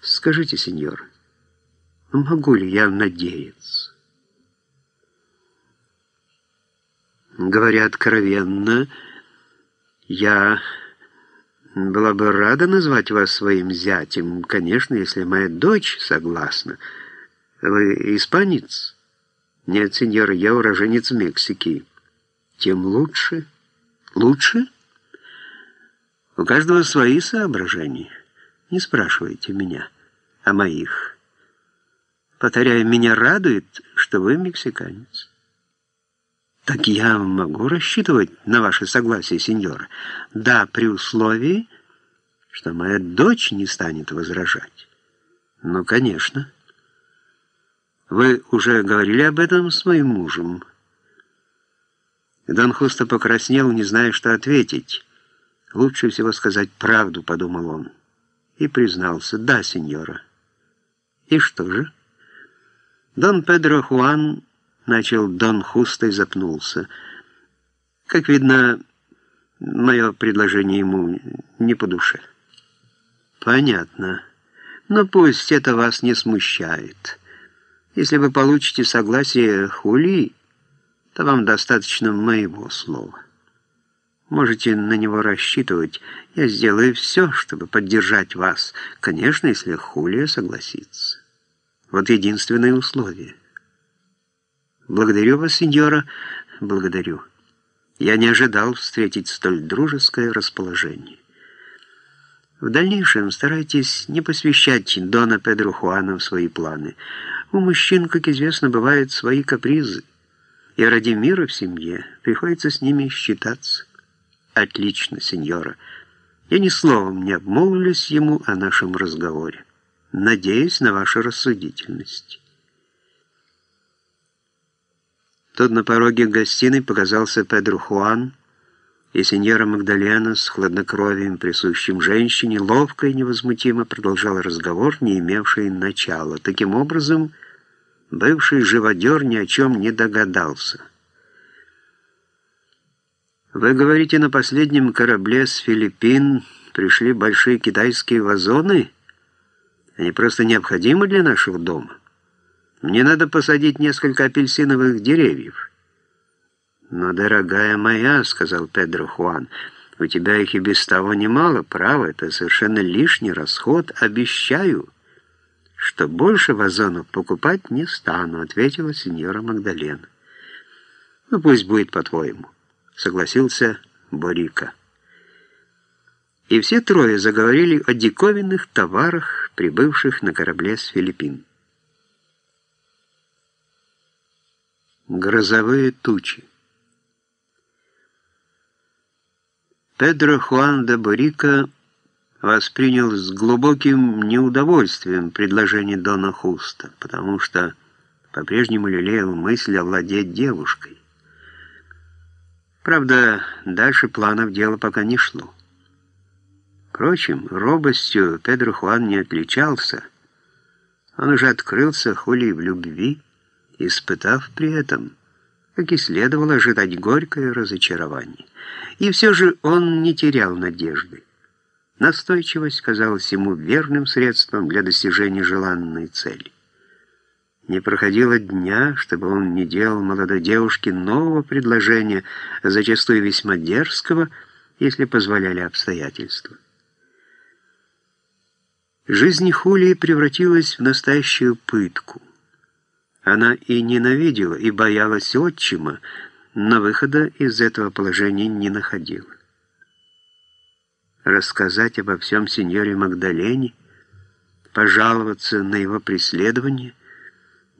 Скажите, сеньор, могу ли я надеяться? Говоря откровенно, я была бы рада назвать вас своим зятем, конечно, если моя дочь согласна. Вы испанец? Нет, сеньор, я уроженец Мексики. Тем лучше. Лучше? У каждого свои соображения. Не спрашивайте меня о моих. Повторяю, меня радует, что вы мексиканец. Так я могу рассчитывать на ваше согласие, сеньора? Да, при условии, что моя дочь не станет возражать. Ну, конечно. Вы уже говорили об этом с моим мужем. Дон Хуста покраснел, не зная, что ответить. Лучше всего сказать правду, подумал он. И признался, да, сеньора. И что же? Дон Педро Хуан начал Дон Хуста и запнулся. Как видно, мое предложение ему не по душе. Понятно. Но пусть это вас не смущает. Если вы получите согласие Хули, то вам достаточно моего слова. Можете на него рассчитывать. Я сделаю все, чтобы поддержать вас. Конечно, если Хулия согласится. Вот единственное условие. Благодарю вас, сеньора, благодарю. Я не ожидал встретить столь дружеское расположение. В дальнейшем старайтесь не посвящать Дона Педро Хуана в свои планы. У мужчин, как известно, бывают свои капризы, и ради мира в семье приходится с ними считаться. Отлично, сеньора. Я ни словом не обмолвлюсь ему о нашем разговоре. Надеюсь на вашу рассудительность. Тут на пороге гостиной показался Педро Хуан, и сеньора Магдалена с хладнокровием, присущим женщине, ловко и невозмутимо продолжал разговор, не имевший начала. Таким образом, бывший живодер ни о чем не догадался. «Вы говорите, на последнем корабле с Филиппин пришли большие китайские вазоны? Они просто необходимы для нашего дома?» Мне надо посадить несколько апельсиновых деревьев». «Но, дорогая моя», — сказал Педро Хуан, — «у тебя их и без того немало, право, это совершенно лишний расход, обещаю» что больше вазонов покупать не стану», — ответила сеньора Магдалена. «Ну, пусть будет по-твоему», — согласился Борика. И все трое заговорили о диковинных товарах, прибывших на корабле с Филиппин. Грозовые тучи. Педро Хуан де Бурика воспринял с глубоким неудовольствием предложение Дона Хуста, потому что по-прежнему лелеял мысль овладеть девушкой. Правда, дальше планов дело пока не шло. Впрочем, робостью Педро Хуан не отличался. Он уже открылся хули в любви, испытав при этом, как и следовало ожидать горькое разочарование. И все же он не терял надежды. Настойчивость казалась ему верным средством для достижения желанной цели. Не проходило дня, чтобы он не делал молодой девушке нового предложения, зачастую весьма дерзкого, если позволяли обстоятельства. Жизнь Хулии превратилась в настоящую пытку. Она и ненавидела, и боялась отчима, но выхода из этого положения не находила. Рассказать обо всем сеньоре Магдалене, пожаловаться на его преследование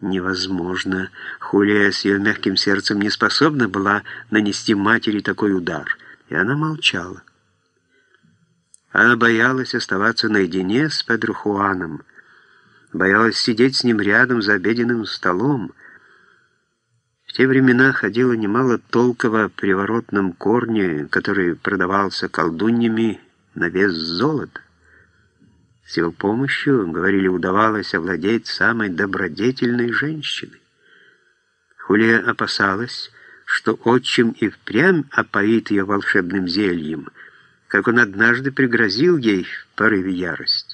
невозможно. Хулия с ее мягким сердцем не способна была нанести матери такой удар, и она молчала. Она боялась оставаться наедине с Педро Хуаном, боялась сидеть с ним рядом за обеденным столом. В те времена ходило немало толкова о приворотном корне, который продавался колдуньями на вес золота. С его помощью, говорили, удавалось овладеть самой добродетельной женщиной. Хулия опасалась, что отчим и впрямь опоит ее волшебным зельем, как он однажды пригрозил ей в порыве ярости.